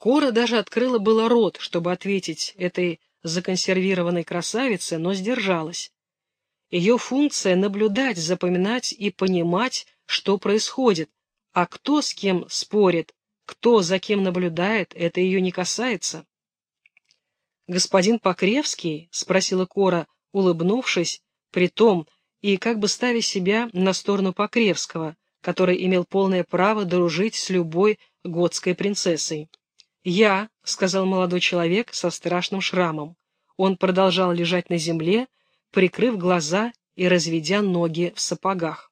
Кора даже открыла было рот, чтобы ответить этой законсервированной красавице, но сдержалась. Ее функция — наблюдать, запоминать и понимать, что происходит, а кто с кем спорит, кто за кем наблюдает, это ее не касается. «Господин Покревский?» — спросила Кора, улыбнувшись, при том и как бы ставя себя на сторону Покревского, который имел полное право дружить с любой готской принцессой. «Я», — сказал молодой человек со страшным шрамом. Он продолжал лежать на земле, прикрыв глаза и разведя ноги в сапогах.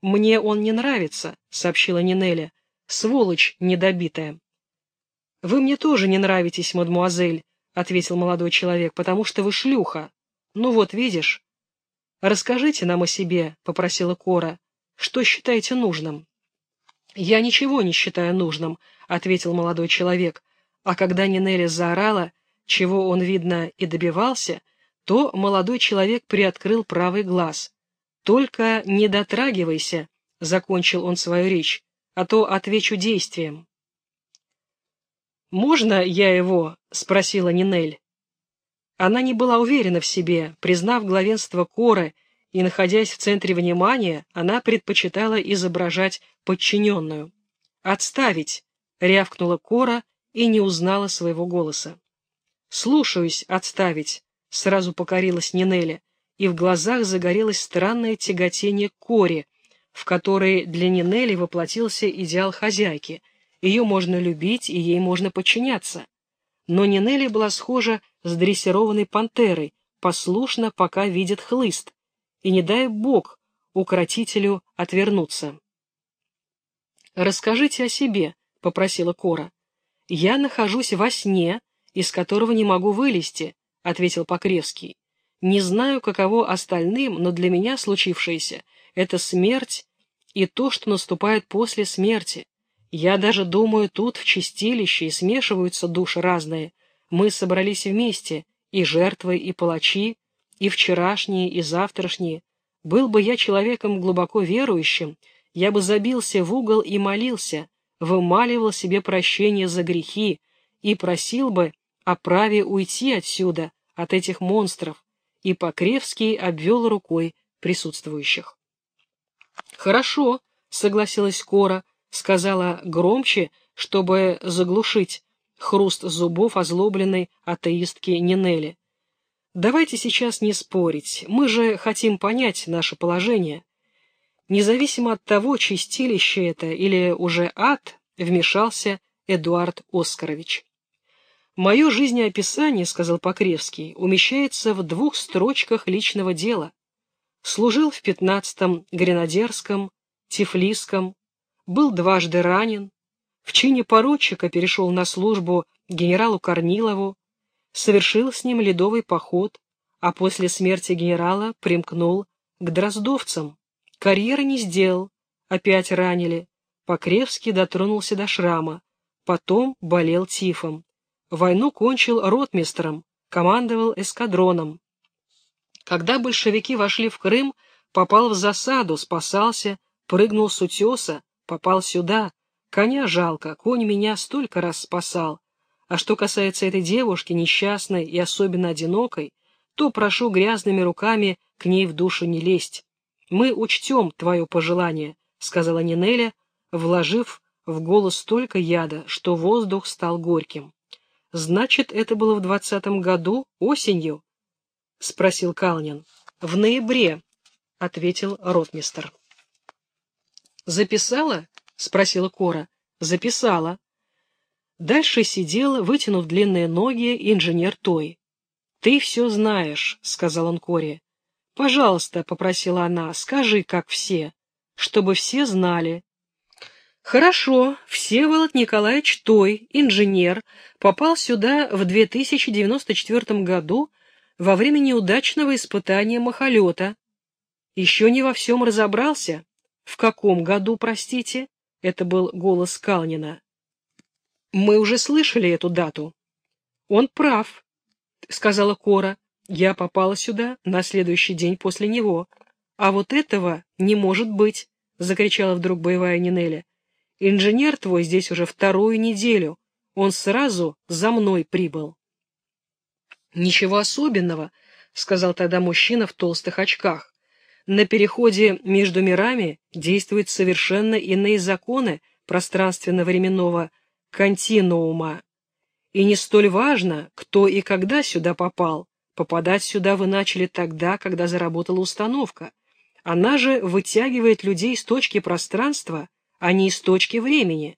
«Мне он не нравится», — сообщила Нинеля. «Сволочь недобитая». «Вы мне тоже не нравитесь, мадмуазель», — ответил молодой человек, — «потому что вы шлюха. Ну вот, видишь». «Расскажите нам о себе», — попросила Кора. «Что считаете нужным?» «Я ничего не считаю нужным», — ответил молодой человек, а когда Нинелли заорала, чего он, видно, и добивался, то молодой человек приоткрыл правый глаз. «Только не дотрагивайся», — закончил он свою речь, — «а то отвечу действием». «Можно я его?» — спросила Нинель. Она не была уверена в себе, признав главенство Коры, и, находясь в центре внимания, она предпочитала изображать подчиненную. «Отставить!» — рявкнула Кора и не узнала своего голоса. «Слушаюсь, отставить!» — сразу покорилась Нинеля, и в глазах загорелось странное тяготение к Коре, в которой для Нинели воплотился идеал хозяйки. Ее можно любить, и ей можно подчиняться. Но Нинели была схожа с дрессированной пантерой, послушна, пока видит хлыст, и не дай бог укротителю отвернуться. «Расскажите о себе», — попросила Кора. «Я нахожусь во сне, из которого не могу вылезти», — ответил Покревский. «Не знаю, каково остальным, но для меня случившееся — это смерть и то, что наступает после смерти. Я даже думаю, тут в чистилище и смешиваются души разные. Мы собрались вместе, и жертвы, и палачи, и вчерашние, и завтрашние. Был бы я человеком глубоко верующим, я бы забился в угол и молился, вымаливал себе прощение за грехи и просил бы о праве уйти отсюда, от этих монстров, и Покревский обвел рукой присутствующих. «Хорошо», — согласилась Кора, сказала громче, чтобы заглушить хруст зубов озлобленной атеистки Нинели. «Давайте сейчас не спорить, мы же хотим понять наше положение». Независимо от того, чистилище это или уже ад, вмешался Эдуард Оскарович. «Мое жизнеописание, — сказал Покревский, — умещается в двух строчках личного дела. Служил в пятнадцатом Гренадерском, Тифлисском, был дважды ранен, в чине поручика перешел на службу генералу Корнилову, совершил с ним ледовый поход, а после смерти генерала примкнул к дроздовцам. Карьеры не сделал, опять ранили. Покревский дотронулся до шрама, потом болел тифом. Войну кончил ротмистром, командовал эскадроном. Когда большевики вошли в Крым, попал в засаду, спасался, прыгнул с утеса, попал сюда. Коня жалко, конь меня столько раз спасал. А что касается этой девушки, несчастной и особенно одинокой, то прошу грязными руками к ней в душу не лезть. «Мы учтем твое пожелание», — сказала Нинеля, вложив в голос столько яда, что воздух стал горьким. «Значит, это было в двадцатом году, осенью?» — спросил Калнин. «В ноябре», — ответил ротмистер. «Записала?» — спросила Кора. «Записала». Дальше сидел, вытянув длинные ноги, инженер Той. «Ты все знаешь», — сказал он Коре. «Пожалуйста», — попросила она, — «скажи, как все, чтобы все знали». «Хорошо, Всеволод Николаевич Той, инженер, попал сюда в 2094 году во время неудачного испытания махолета. Еще не во всем разобрался. В каком году, простите?» — это был голос Калнина. «Мы уже слышали эту дату». «Он прав», — сказала Кора. Я попала сюда на следующий день после него. А вот этого не может быть, — закричала вдруг боевая Нинеля. Инженер твой здесь уже вторую неделю. Он сразу за мной прибыл. «Ничего особенного», — сказал тогда мужчина в толстых очках. «На переходе между мирами действуют совершенно иные законы пространственно-временного континуума. И не столь важно, кто и когда сюда попал. Попадать сюда вы начали тогда, когда заработала установка. Она же вытягивает людей с точки пространства, а не из точки времени.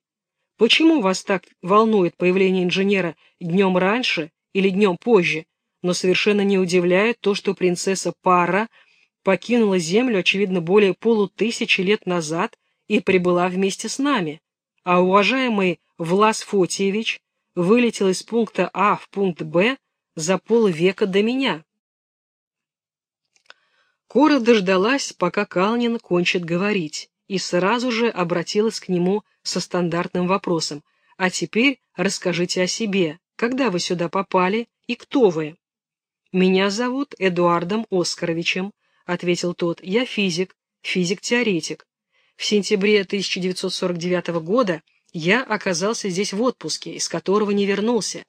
Почему вас так волнует появление инженера днем раньше или днем позже, но совершенно не удивляет то, что принцесса Пара покинула Землю, очевидно, более полутысячи лет назад и прибыла вместе с нами, а уважаемый Влас Фотиевич вылетел из пункта А в пункт Б за полвека до меня. Кора дождалась, пока Калнин кончит говорить, и сразу же обратилась к нему со стандартным вопросом. «А теперь расскажите о себе. Когда вы сюда попали и кто вы?» «Меня зовут Эдуардом Оскаровичем», — ответил тот. «Я физик, физик-теоретик. В сентябре 1949 года я оказался здесь в отпуске, из которого не вернулся.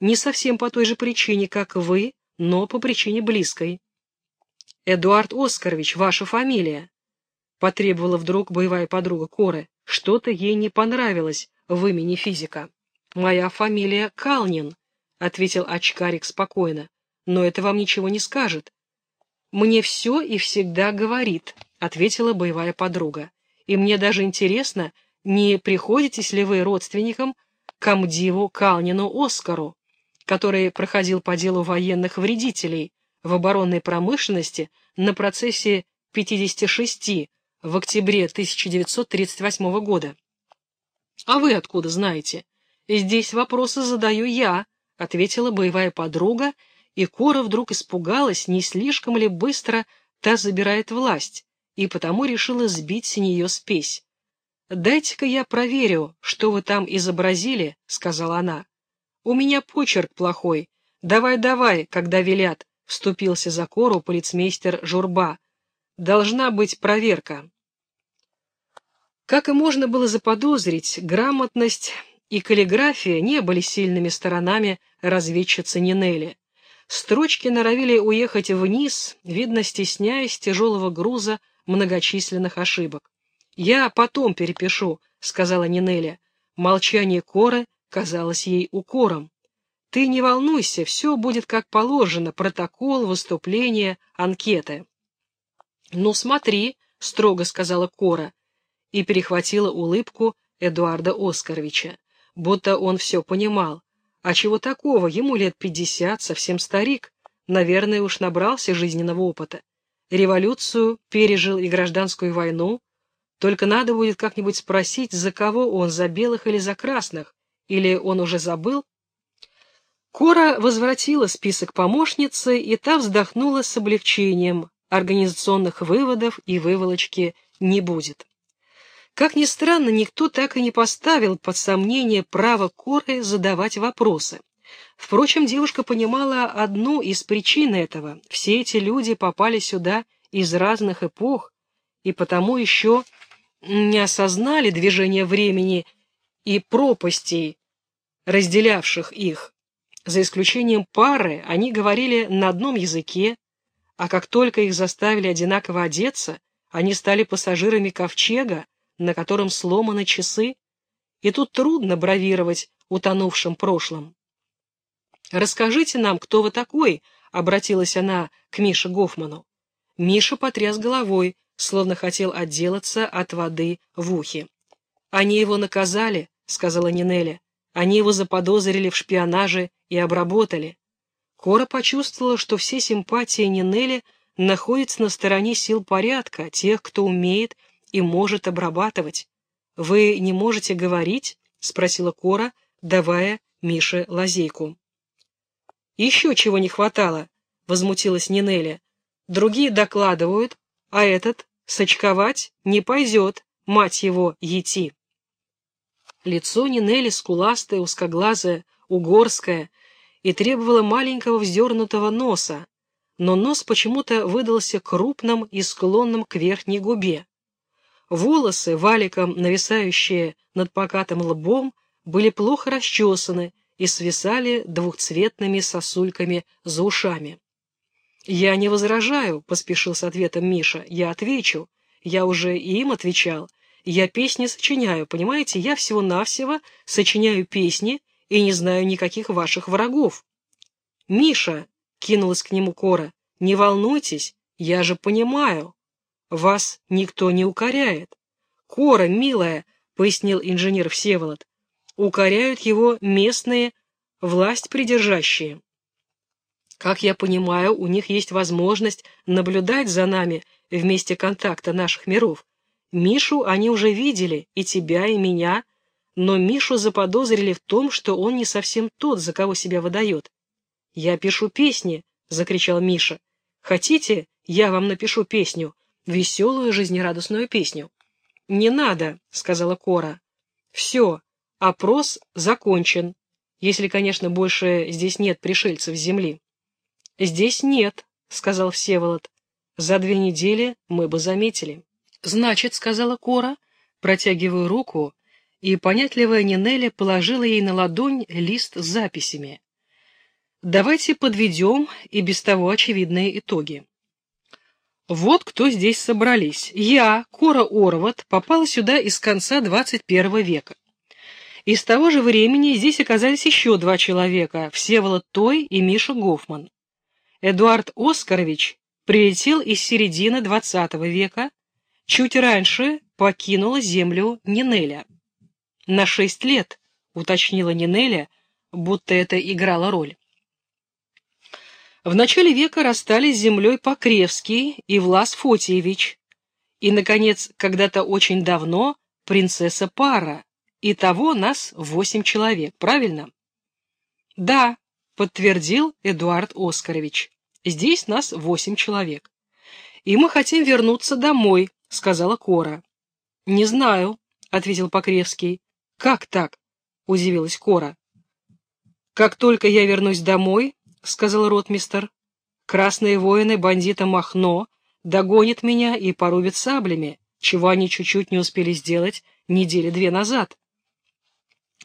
Не совсем по той же причине, как вы, но по причине близкой. «Эдуард Оскарович, ваша фамилия?» Потребовала вдруг боевая подруга Коры. Что-то ей не понравилось в имени физика. «Моя фамилия Калнин», — ответил очкарик спокойно. «Но это вам ничего не скажет». «Мне все и всегда говорит», — ответила боевая подруга. «И мне даже интересно, не приходитесь ли вы родственником комдиву Калнину Оскару, который проходил по делу военных вредителей, в оборонной промышленности на процессе 56 в октябре 1938 года. «А вы откуда знаете?» «Здесь вопросы задаю я», — ответила боевая подруга, и Кора вдруг испугалась, не слишком ли быстро та забирает власть, и потому решила сбить с нее спесь. «Дайте-ка я проверю, что вы там изобразили», — сказала она. «У меня почерк плохой. Давай-давай, когда велят, вступился за кору полицмейстер Журба. «Должна быть проверка». Как и можно было заподозрить, грамотность и каллиграфия не были сильными сторонами разведчицы Нинели. Строчки норовили уехать вниз, видно, стесняясь тяжелого груза многочисленных ошибок. «Я потом перепишу», — сказала Нинеля. Молчание Коры казалось ей укором. Ты не волнуйся, все будет как положено, протокол, выступление, анкеты. Ну смотри, строго сказала Кора и перехватила улыбку Эдуарда Оскаровича, будто он все понимал. А чего такого, ему лет пятьдесят, совсем старик, наверное, уж набрался жизненного опыта. Революцию пережил и гражданскую войну, только надо будет как-нибудь спросить, за кого он, за белых или за красных, или он уже забыл, Кора возвратила список помощницы, и та вздохнула с облегчением. Организационных выводов и выволочки не будет. Как ни странно, никто так и не поставил под сомнение право Коры задавать вопросы. Впрочем, девушка понимала одну из причин этого. Все эти люди попали сюда из разных эпох, и потому еще не осознали движение времени и пропастей, разделявших их. За исключением пары, они говорили на одном языке, а как только их заставили одинаково одеться, они стали пассажирами ковчега, на котором сломаны часы, и тут трудно бравировать утонувшим прошлым. «Расскажите нам, кто вы такой?» — обратилась она к Мише Гофману. Миша потряс головой, словно хотел отделаться от воды в ухе. «Они его наказали», — сказала Нинеля. Они его заподозрили в шпионаже и обработали. Кора почувствовала, что все симпатии Нинели находятся на стороне сил порядка, тех, кто умеет и может обрабатывать. «Вы не можете говорить?» — спросила Кора, давая Мише лазейку. «Еще чего не хватало», — возмутилась Нинеля. «Другие докладывают, а этот сочковать не пойдет, мать его, ети». Лицо Нинели скуластое, узкоглазое, угорское, и требовало маленького вздернутого носа, но нос почему-то выдался крупным и склонным к верхней губе. Волосы, валиком нависающие над покатым лбом, были плохо расчесаны и свисали двухцветными сосульками за ушами. «Я не возражаю», — поспешил с ответом Миша. «Я отвечу. Я уже и им отвечал. Я песни сочиняю, понимаете? Я всего-навсего сочиняю песни и не знаю никаких ваших врагов». «Миша», — кинулась к нему Кора, — «не волнуйтесь, я же понимаю. Вас никто не укоряет». «Кора, милая», — пояснил инженер Всеволод, — «укоряют его местные власть придержащие». Как я понимаю, у них есть возможность наблюдать за нами в месте контакта наших миров. Мишу они уже видели, и тебя, и меня, но Мишу заподозрили в том, что он не совсем тот, за кого себя выдает. «Я пишу песни», — закричал Миша. «Хотите, я вам напишу песню, веселую, жизнерадостную песню?» «Не надо», — сказала Кора. «Все, опрос закончен, если, конечно, больше здесь нет пришельцев с Земли». «Здесь нет», — сказал Всеволод. «За две недели мы бы заметили». «Значит», — сказала Кора, протягивая руку, и понятливая Нинеля положила ей на ладонь лист с записями. «Давайте подведем и без того очевидные итоги». Вот кто здесь собрались. Я, Кора Ороват, попала сюда из конца 21 века. Из того же времени здесь оказались еще два человека, Всеволод Той и Миша Гофман. Эдуард Оскарович прилетел из середины XX века, чуть раньше покинула землю Нинеля. На шесть лет, уточнила Нинеля, будто это играло роль. В начале века расстались с землей Покревский и Влас Фотиевич, и, наконец, когда-то очень давно принцесса Пара, и того нас восемь человек, правильно? Да, подтвердил Эдуард Оскарович. Здесь нас восемь человек. И мы хотим вернуться домой, сказала Кора. Не знаю, ответил Покревский. Как так? удивилась Кора. Как только я вернусь домой, сказал ротмистер, красные воины бандита Махно догонят меня и порубят саблями, чего они чуть-чуть не успели сделать недели две назад.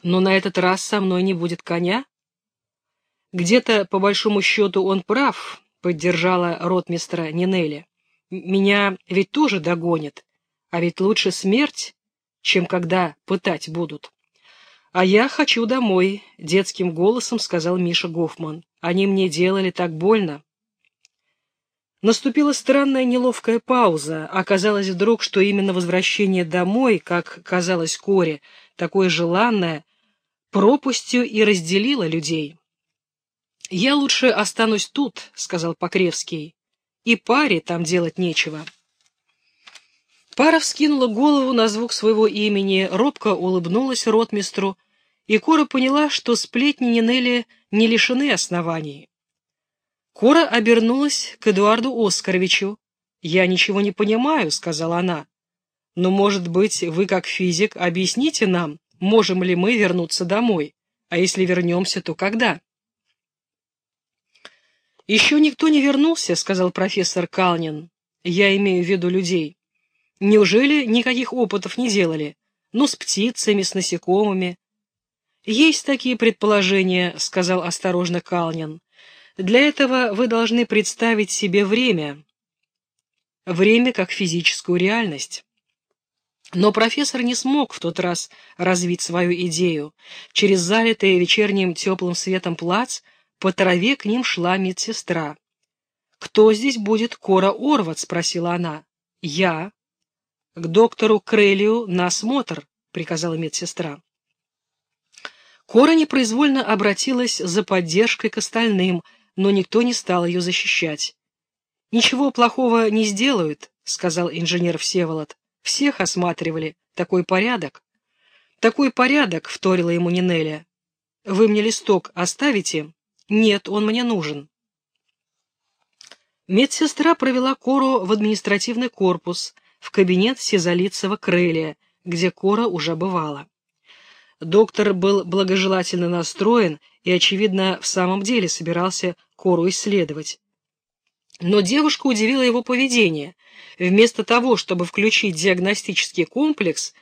Но на этот раз со мной не будет коня, где-то, по большому счету, он прав, поддержала ротмистра Нинелли. Меня ведь тоже догонят, а ведь лучше смерть, чем когда пытать будут. А я хочу домой, детским голосом сказал Миша Гофман. Они мне делали так больно. Наступила странная неловкая пауза. Оказалось вдруг, что именно возвращение домой, как казалось Коре, такое желанное, пропастью и разделило людей. «Я лучше останусь тут», — сказал Покревский. «И паре там делать нечего». Пара вскинула голову на звук своего имени, робко улыбнулась ротмистру, и Кора поняла, что сплетни Нинели не лишены оснований. Кора обернулась к Эдуарду Оскаровичу. «Я ничего не понимаю», — сказала она. «Но, может быть, вы, как физик, объясните нам, можем ли мы вернуться домой? А если вернемся, то когда?» «Еще никто не вернулся», — сказал профессор Калнин. «Я имею в виду людей. Неужели никаких опытов не делали? Ну, с птицами, с насекомыми». «Есть такие предположения», — сказал осторожно Калнин. «Для этого вы должны представить себе время. Время как физическую реальность». Но профессор не смог в тот раз развить свою идею. Через залитый вечерним теплым светом плац по траве к ним шла медсестра. «Кто здесь будет Кора Орват?» — спросила она. «Я». «К доктору Крелию на осмотр», — приказала медсестра. Кора непроизвольно обратилась за поддержкой к остальным, но никто не стал ее защищать. «Ничего плохого не сделают», — сказал инженер Всеволод. «Всех осматривали. Такой порядок». «Такой порядок», — вторила ему Нинеля. «Вы мне листок оставите?» «Нет, он мне нужен». Медсестра провела Кору в административный корпус, в кабинет Сизалицева Крылия, где Кора уже бывала. Доктор был благожелательно настроен и, очевидно, в самом деле собирался Кору исследовать. Но девушка удивила его поведение. Вместо того, чтобы включить диагностический комплекс,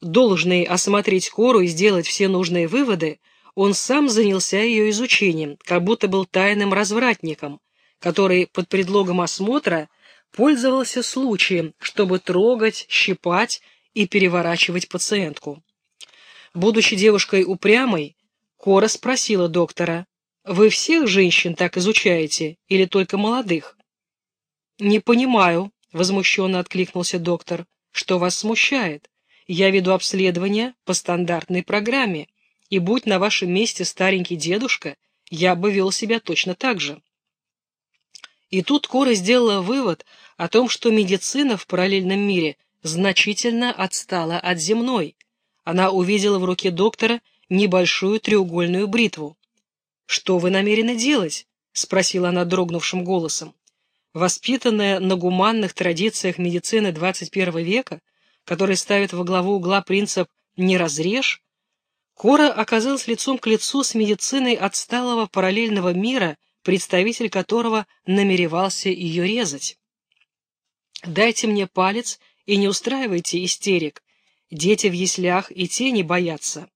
должный осмотреть кору и сделать все нужные выводы, он сам занялся ее изучением, как будто был тайным развратником, который под предлогом осмотра пользовался случаем, чтобы трогать, щипать и переворачивать пациентку. Будучи девушкой упрямой, Кора спросила доктора, «Вы всех женщин так изучаете или только молодых?» «Не понимаю», — возмущенно откликнулся доктор, «что вас смущает? Я веду обследование по стандартной программе, и будь на вашем месте старенький дедушка, я бы вел себя точно так же». И тут Кора сделала вывод о том, что медицина в параллельном мире значительно отстала от земной. Она увидела в руке доктора небольшую треугольную бритву. «Что вы намерены делать?» — спросила она дрогнувшим голосом. Воспитанная на гуманных традициях медицины XXI века, который ставит во главу угла принцип «не разрежь», Кора оказалась лицом к лицу с медициной отсталого параллельного мира, представитель которого намеревался ее резать. «Дайте мне палец и не устраивайте истерик. Дети в яслях и те не боятся.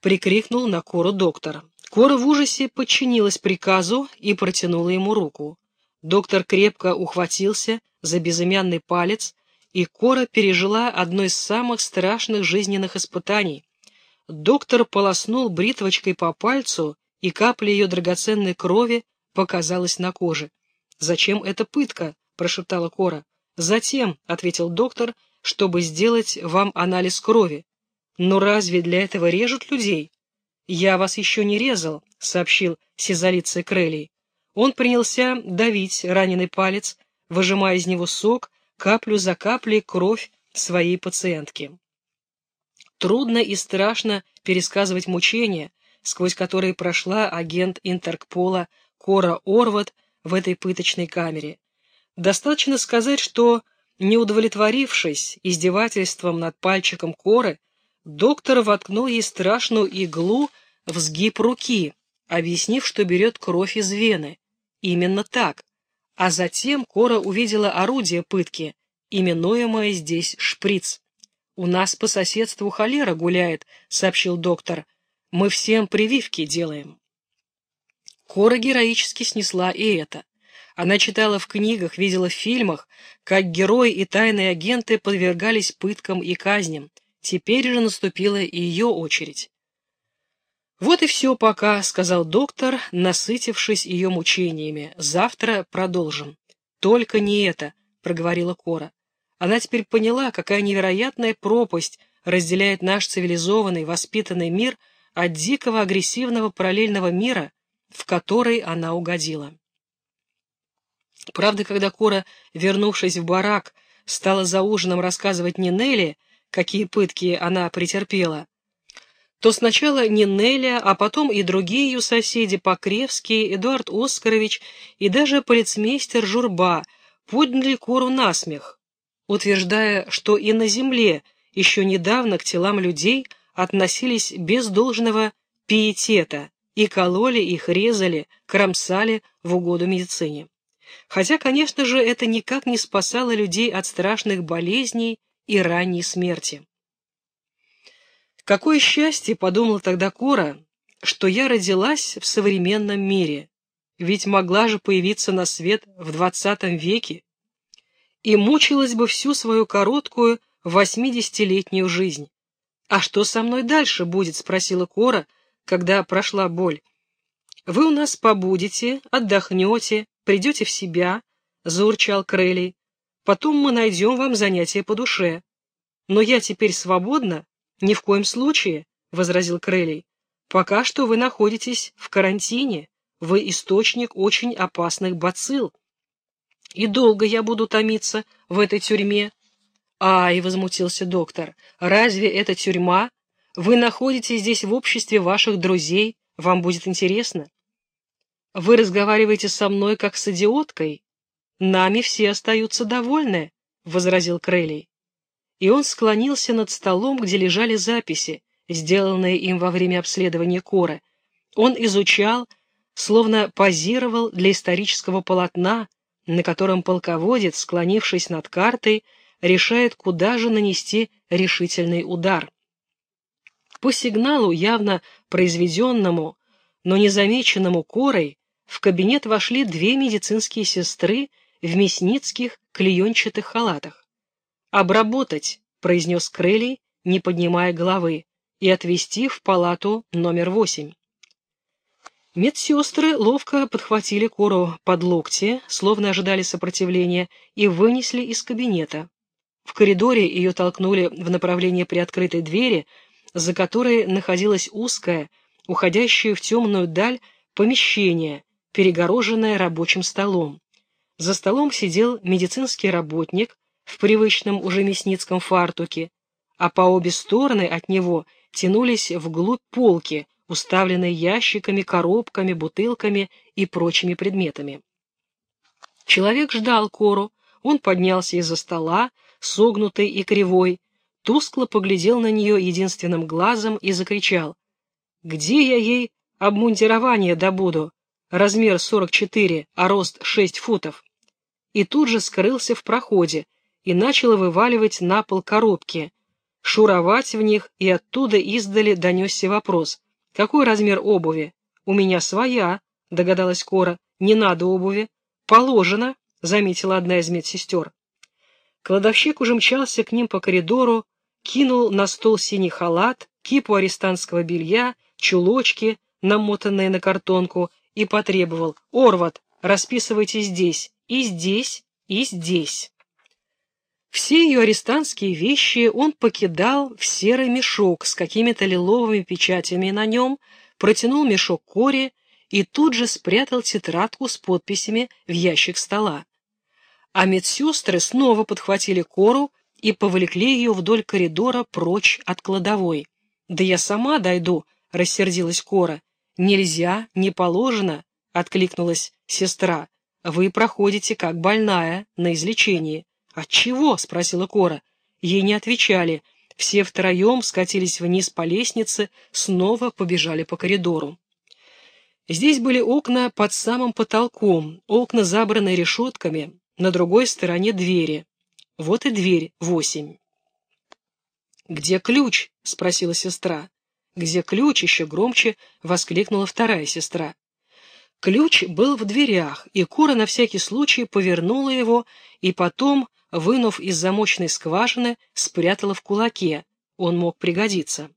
Прикрикнул на Кору доктор. Кора в ужасе подчинилась приказу и протянула ему руку. Доктор крепко ухватился за безымянный палец, и Кора пережила одно из самых страшных жизненных испытаний. Доктор полоснул бритвочкой по пальцу, и капля ее драгоценной крови показалась на коже. «Зачем эта пытка?» – прошептала Кора. «Затем», — ответил доктор, — «чтобы сделать вам анализ крови». «Но разве для этого режут людей?» «Я вас еще не резал», — сообщил сизолицей Крелли. Он принялся давить раненый палец, выжимая из него сок, каплю за каплей кровь своей пациентки. Трудно и страшно пересказывать мучения, сквозь которые прошла агент Интеркпола Кора Орват в этой пыточной камере. Достаточно сказать, что, не удовлетворившись издевательством над пальчиком коры, доктор воткнул ей страшную иглу в сгиб руки, объяснив, что берет кровь из вены. Именно так. А затем Кора увидела орудие пытки, именуемое здесь шприц. «У нас по соседству холера гуляет», — сообщил доктор. «Мы всем прививки делаем». Кора героически снесла и это. Она читала в книгах, видела в фильмах, как герои и тайные агенты подвергались пыткам и казням. Теперь же наступила и ее очередь. «Вот и все пока», — сказал доктор, насытившись ее мучениями. «Завтра продолжим». «Только не это», — проговорила Кора. Она теперь поняла, какая невероятная пропасть разделяет наш цивилизованный, воспитанный мир от дикого агрессивного параллельного мира, в который она угодила. Правда, когда Кора, вернувшись в барак, стала за ужином рассказывать Нинелли, какие пытки она претерпела, то сначала Нинеля, а потом и другие ее соседи, Покревский, Эдуард Оскарович и даже полицмейстер Журба подняли Кору на смех, утверждая, что и на земле еще недавно к телам людей относились без должного пиетета и кололи их, резали, кромсали в угоду медицине. Хотя, конечно же, это никак не спасало людей от страшных болезней и ранней смерти. Какое счастье, подумал тогда Кора, что я родилась в современном мире, ведь могла же появиться на свет в двадцатом веке и мучилась бы всю свою короткую восьмидесятилетнюю жизнь. «А что со мной дальше будет?» — спросила Кора, когда прошла боль. «Вы у нас побудете, отдохнете, придете в себя», — заурчал Крелли. «Потом мы найдем вам занятие по душе». «Но я теперь свободна?» «Ни в коем случае», — возразил Крелли. «Пока что вы находитесь в карантине. Вы источник очень опасных бацилл. И долго я буду томиться в этой тюрьме?» «Ай!» — возмутился доктор. «Разве это тюрьма? Вы находитесь здесь в обществе ваших друзей. Вам будет интересно?» Вы разговариваете со мной как с идиоткой. Нами все остаются довольны, — возразил Крелли. И он склонился над столом, где лежали записи, сделанные им во время обследования Коры. Он изучал, словно позировал для исторического полотна, на котором полководец, склонившись над картой, решает, куда же нанести решительный удар. По сигналу, явно произведенному, но незамеченному корой, в кабинет вошли две медицинские сестры в мясницких клеенчатых халатах. «Обработать», — произнес Крелли, не поднимая головы, и отвезти в палату номер восемь. Медсестры ловко подхватили Кору под локти, словно ожидали сопротивления, и вынесли из кабинета. В коридоре ее толкнули в направлении приоткрытой двери, за которой находилось узкое, уходящее в темную даль, помещение, перегороженное рабочим столом. За столом сидел медицинский работник в привычном уже мясницком фартуке, а по обе стороны от него тянулись вглубь полки, уставленные ящиками, коробками, бутылками и прочими предметами. Человек ждал Кору, он поднялся из-за стола, согнутый и кривой, тускло поглядел на нее единственным глазом и закричал. «Где я ей обмундирование добуду? Размер 44, а рост 6 футов». И тут же скрылся в проходе и начал вываливать на пол коробки, шуровать в них, и оттуда издали донесся вопрос. «Какой размер обуви?» «У меня своя», — догадалась Кора. «Не надо обуви». «Положено», — заметила одна из медсестер. Кладовщик уже мчался к ним по коридору, кинул на стол синий халат, кипу арестантского белья, чулочки, намотанные на картонку, и потребовал «Орват, расписывайте здесь, и здесь, и здесь». Все ее арестантские вещи он покидал в серый мешок с какими-то лиловыми печатями на нем, протянул мешок Коре и тут же спрятал тетрадку с подписями в ящик стола а медсестры снова подхватили кору и повлекли ее вдоль коридора прочь от кладовой. «Да я сама дойду», — рассердилась Кора. «Нельзя, не положено», — откликнулась сестра. «Вы проходите как больная, на излечении». «Отчего?» — спросила Кора. Ей не отвечали. Все втроем скатились вниз по лестнице, снова побежали по коридору. Здесь были окна под самым потолком, окна, забранные решетками, на другой стороне двери. Вот и дверь, восемь. «Где ключ?» — спросила сестра. «Где ключ?» — еще громче воскликнула вторая сестра. Ключ был в дверях, и Кора на всякий случай повернула его и потом, вынув из замочной скважины, спрятала в кулаке. Он мог пригодиться.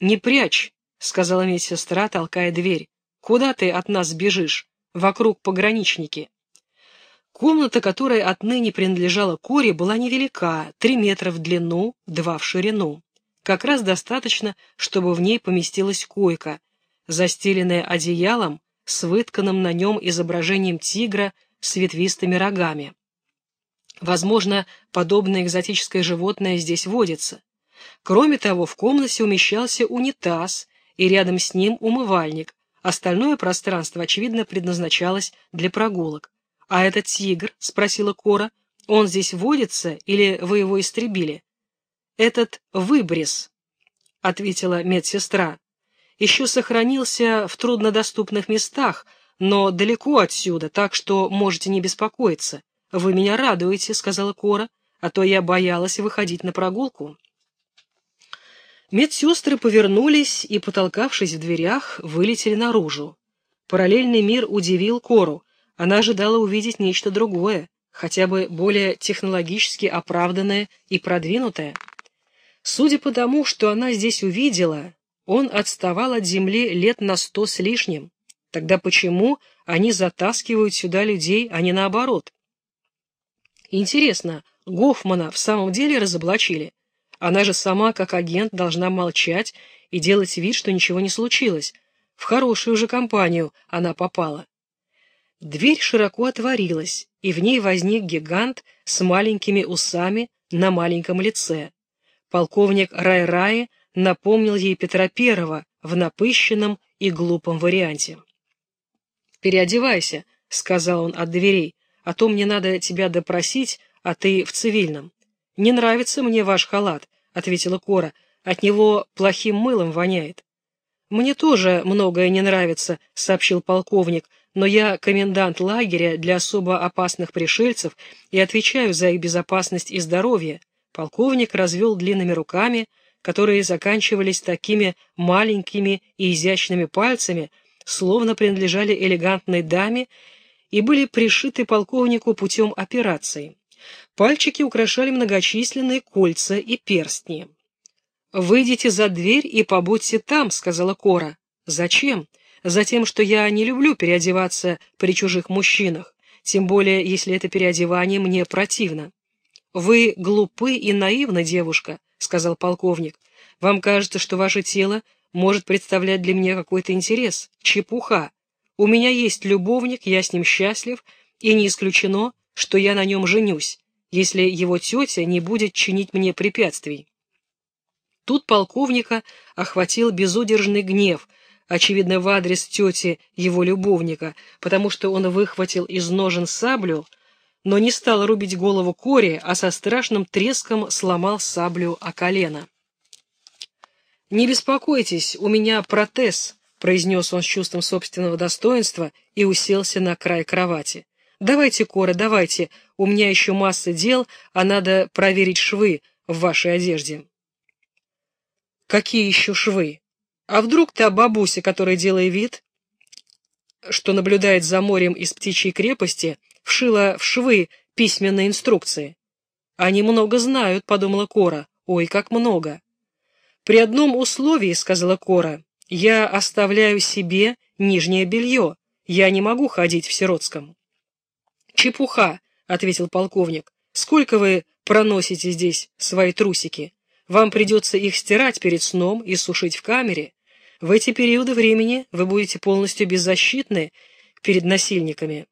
«Не прячь», — сказала медсестра, толкая дверь. «Куда ты от нас бежишь? Вокруг пограничники». Комната, которая отныне принадлежала Коре, была невелика, три метра в длину, два в ширину. Как раз достаточно, чтобы в ней поместилась койка, застеленная одеялом с вытканным на нем изображением тигра с ветвистыми рогами. Возможно, подобное экзотическое животное здесь водится. Кроме того, в комнате умещался унитаз, и рядом с ним умывальник, остальное пространство, очевидно, предназначалось для прогулок. «А этот тигр?» — спросила Кора. «Он здесь водится или вы его истребили?» «Этот выбрез», — ответила медсестра. «Еще сохранился в труднодоступных местах, но далеко отсюда, так что можете не беспокоиться. Вы меня радуете», — сказала Кора, «а то я боялась выходить на прогулку». Медсестры повернулись и, потолкавшись в дверях, вылетели наружу. Параллельный мир удивил Кору — она ожидала увидеть нечто другое, хотя бы более технологически оправданное и продвинутое. Судя по тому, что она здесь увидела, он отставал от Земли лет на сто с лишним. Тогда почему они затаскивают сюда людей, а не наоборот? Интересно, Гофмана в самом деле разоблачили? Она же сама, как агент, должна молчать и делать вид, что ничего не случилось. В хорошую же компанию она попала. Дверь широко отворилась, и в ней возник гигант с маленькими усами на маленьком лице. Полковник Рай-Раи напомнил ей Петра Первого в напыщенном и глупом варианте. «Переодевайся», — сказал он от дверей, — «а то мне надо тебя допросить, а ты в цивильном». «Не нравится мне ваш халат», — ответила Кора, — «от него плохим мылом воняет». «Мне тоже многое не нравится», — сообщил полковник, «но я комендант лагеря для особо опасных пришельцев и отвечаю за их безопасность и здоровье». Полковник развел длинными руками, которые заканчивались такими маленькими и изящными пальцами, словно принадлежали элегантной даме и были пришиты полковнику путем операции. Пальчики украшали многочисленные кольца и перстни. «Выйдите за дверь и побудьте там», — сказала Кора. «Зачем? Затем, что я не люблю переодеваться при чужих мужчинах, тем более, если это переодевание мне противно». «Вы глупы и наивны, девушка», — сказал полковник. «Вам кажется, что ваше тело может представлять для меня какой-то интерес. Чепуха. У меня есть любовник, я с ним счастлив, и не исключено, что я на нем женюсь, если его тетя не будет чинить мне препятствий». Тут полковника охватил безудержный гнев, очевидно, в адрес тети его любовника, потому что он выхватил из ножен саблю, но не стал рубить голову Коре, а со страшным треском сломал саблю о колено. «Не беспокойтесь, у меня протез», — произнес он с чувством собственного достоинства и уселся на край кровати. «Давайте, Кора, давайте, у меня еще масса дел, а надо проверить швы в вашей одежде». «Какие еще швы? А вдруг та бабуся, которая, делая вид, что наблюдает за морем из птичьей крепости, вшила в швы письменные инструкции?» «Они много знают», — подумала Кора. «Ой, как много!» «При одном условии», — сказала Кора, — «я оставляю себе нижнее белье. Я не могу ходить в сиротском». «Чепуха», — ответил полковник. «Сколько вы проносите здесь свои трусики? Вам придется их стирать перед сном и сушить в камере. В эти периоды времени вы будете полностью беззащитны перед насильниками.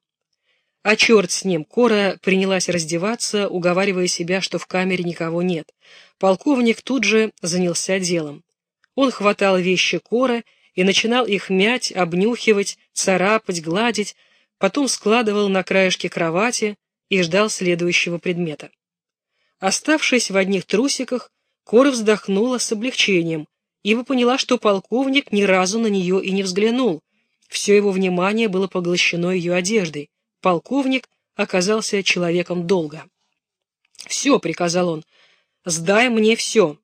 А черт с ним, Кора принялась раздеваться, уговаривая себя, что в камере никого нет. Полковник тут же занялся делом. Он хватал вещи Кора и начинал их мять, обнюхивать, царапать, гладить, потом складывал на краешке кровати и ждал следующего предмета. Оставшись в одних трусиках, Кора вздохнула с облегчением, ибо поняла, что полковник ни разу на нее и не взглянул. Все его внимание было поглощено ее одеждой. Полковник оказался человеком долга. «Все», — приказал он, — «сдай мне все».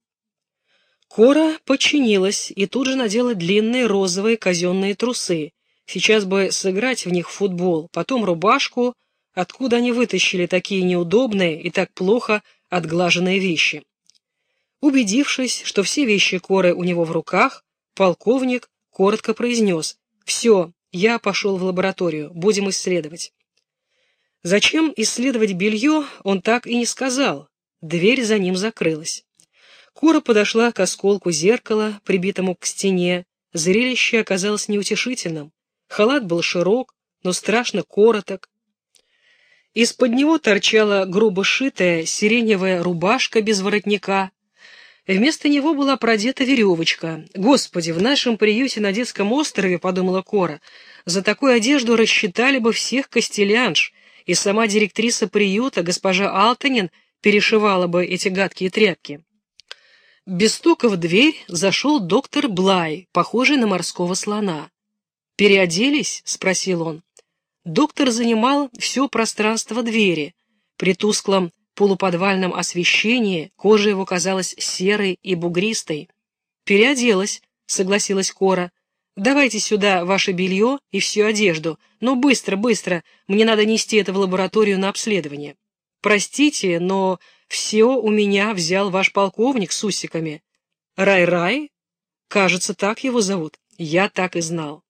Кора подчинилась и тут же надела длинные розовые казенные трусы. Сейчас бы сыграть в них футбол, потом рубашку, откуда они вытащили такие неудобные и так плохо отглаженные вещи. Убедившись, что все вещи Коры у него в руках, полковник коротко произнес «Все, я пошел в лабораторию, будем исследовать». Зачем исследовать белье, он так и не сказал. Дверь за ним закрылась. Кора подошла к осколку зеркала, прибитому к стене. Зрелище оказалось неутешительным. Халат был широк, но страшно короток. Из-под него торчала грубо шитая сиреневая рубашка без воротника, Вместо него была продета веревочка. «Господи, в нашем приюте на детском острове, — подумала Кора, — за такую одежду рассчитали бы всех костелянш, и сама директриса приюта, госпожа Алтанин, перешивала бы эти гадкие тряпки». Без стука в дверь зашел доктор Блай, похожий на морского слона. «Переоделись?» — спросил он. Доктор занимал все пространство двери. При тусклом полуподвальном освещении кожа его казалась серой и бугристой. «Переоделась», — согласилась Кора. «Давайте сюда ваше белье и всю одежду, но быстро, быстро, мне надо нести это в лабораторию на обследование. Простите, но все у меня взял ваш полковник с усиками. Рай-Рай? Кажется, так его зовут. Я так и знал».